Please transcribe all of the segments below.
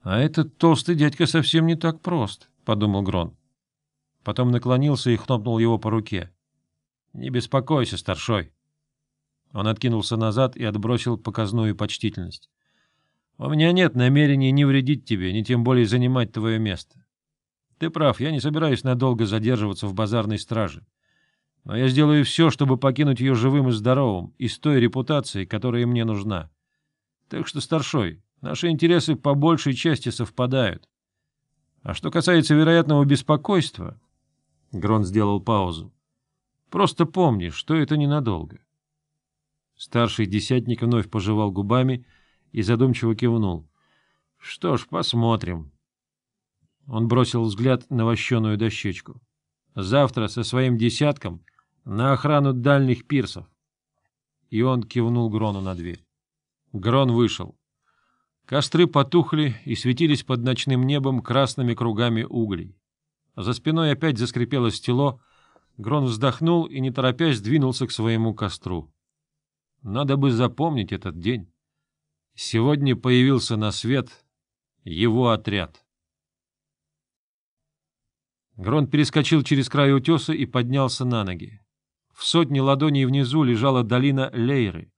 — А этот толстый дядька совсем не так прост, — подумал Грон. Потом наклонился и хлопнул его по руке. — Не беспокойся, старшой. Он откинулся назад и отбросил показную почтительность. — У меня нет намерения ни вредить тебе, ни тем более занимать твое место. Ты прав, я не собираюсь надолго задерживаться в базарной страже. Но я сделаю все, чтобы покинуть ее живым и здоровым, и с той репутацией, которая мне нужна. Так что, старшой, Наши интересы по большей части совпадают. А что касается вероятного беспокойства... Грон сделал паузу. Просто помни, что это ненадолго. Старший десятник вновь пожевал губами и задумчиво кивнул. — Что ж, посмотрим. Он бросил взгляд на вощеную дощечку. — Завтра со своим десятком на охрану дальних пирсов. И он кивнул Грону на дверь. Грон вышел. Костры потухли и светились под ночным небом красными кругами углей. За спиной опять заскрипело стело, Грон вздохнул и, не торопясь, двинулся к своему костру. Надо бы запомнить этот день. Сегодня появился на свет его отряд. Грон перескочил через край утеса и поднялся на ноги. В сотне ладоней внизу лежала долина Лейры,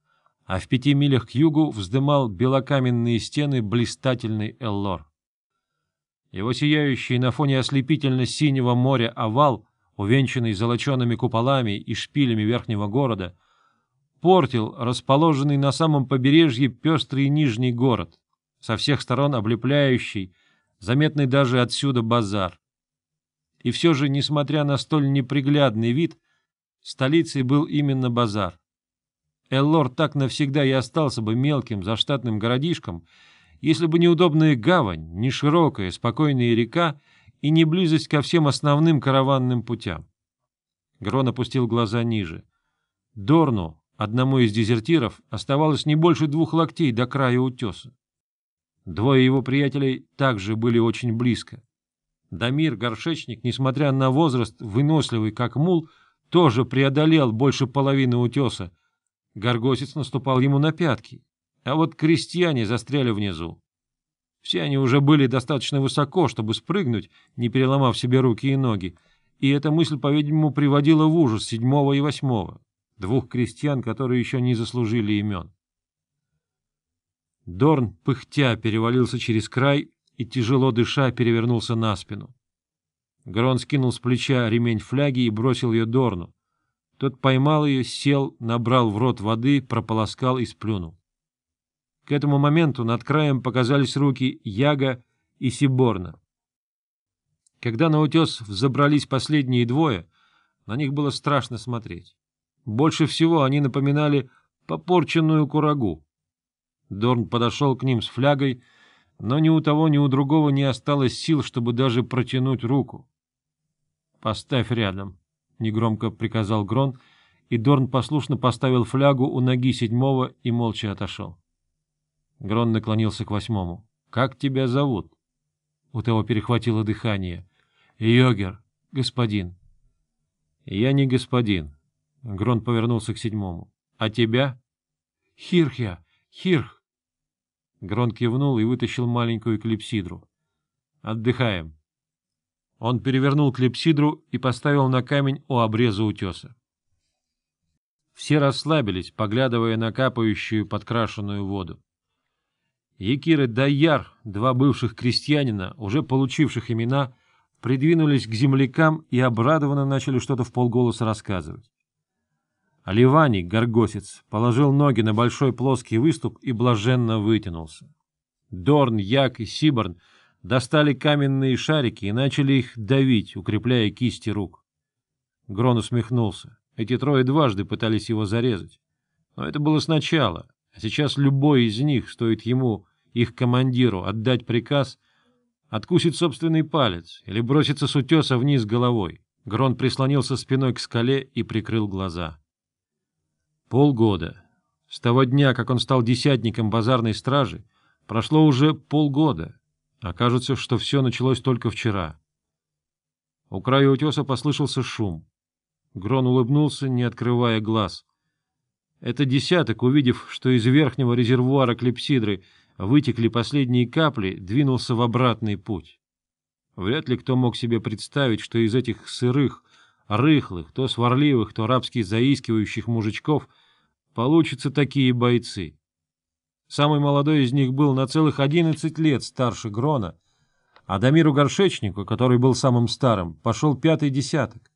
а в пяти милях к югу вздымал белокаменные стены блистательный Эллор. Его сияющий на фоне ослепительно-синего моря овал, увенчанный золочеными куполами и шпилями верхнего города, портил расположенный на самом побережье пестрый нижний город, со всех сторон облепляющий, заметный даже отсюда базар. И все же, несмотря на столь неприглядный вид, столицей был именно базар. Эллор так навсегда и остался бы мелким заштатным городишком, если бы неудобная гавань, не широкая, спокойная река и не близость ко всем основным караванным путям. Грон опустил глаза ниже. Дорну, одному из дезертиров, оставалось не больше двух локтей до края утеса. Двое его приятелей также были очень близко. Дамир, горшечник, несмотря на возраст, выносливый как мул, тоже преодолел больше половины утеса, Горгосец наступал ему на пятки, а вот крестьяне застряли внизу. Все они уже были достаточно высоко, чтобы спрыгнуть, не переломав себе руки и ноги, и эта мысль, по-видимому, приводила в ужас седьмого и восьмого, двух крестьян, которые еще не заслужили имен. Дорн, пыхтя, перевалился через край и, тяжело дыша, перевернулся на спину. Грон скинул с плеча ремень фляги и бросил ее Дорну. Тот поймал ее, сел, набрал в рот воды, прополоскал и сплюнул. К этому моменту над краем показались руки Яга и Сиборна. Когда на утес взобрались последние двое, на них было страшно смотреть. Больше всего они напоминали попорченную курагу. Дорн подошел к ним с флягой, но ни у того, ни у другого не осталось сил, чтобы даже протянуть руку. — Поставь рядом, негромко приказал Грон, и Дорн послушно поставил флягу у ноги седьмого и молча отошел. Грон наклонился к восьмому. — Как тебя зовут? У того перехватило дыхание. — Йогер, господин. — Я не господин. Грон повернулся к седьмому. — А тебя? — Хирхя, Хирх. Грон кивнул и вытащил маленькую клипсидру. — Отдыхаем. Он перевернул клепсидру и поставил на камень у обреза утеса. Все расслабились, поглядывая на капающую подкрашенную воду. Якир и Дайяр, два бывших крестьянина, уже получивших имена, придвинулись к землякам и обрадованно начали что-то в полголоса рассказывать. Оливаний, горгосец, положил ноги на большой плоский выступ и блаженно вытянулся. Дорн, Як и Сиборн — достали каменные шарики и начали их давить, укрепляя кисти рук. Грон усмехнулся. Эти трое дважды пытались его зарезать. Но это было сначала, а сейчас любой из них, стоит ему, их командиру, отдать приказ, откусит собственный палец или бросится с утеса вниз головой. Грон прислонился спиной к скале и прикрыл глаза. Полгода. С того дня, как он стал десятником базарной стражи, прошло уже полгода — Окажется, что все началось только вчера. У края утеса послышался шум. Грон улыбнулся, не открывая глаз. Это десяток, увидев, что из верхнего резервуара клепсидры вытекли последние капли, двинулся в обратный путь. Вряд ли кто мог себе представить, что из этих сырых, рыхлых, то сварливых, то рабски заискивающих мужичков получатся такие бойцы. Самый молодой из них был на целых одиннадцать лет старше Грона, а Дамиру Горшечнику, который был самым старым, пошел пятый десяток.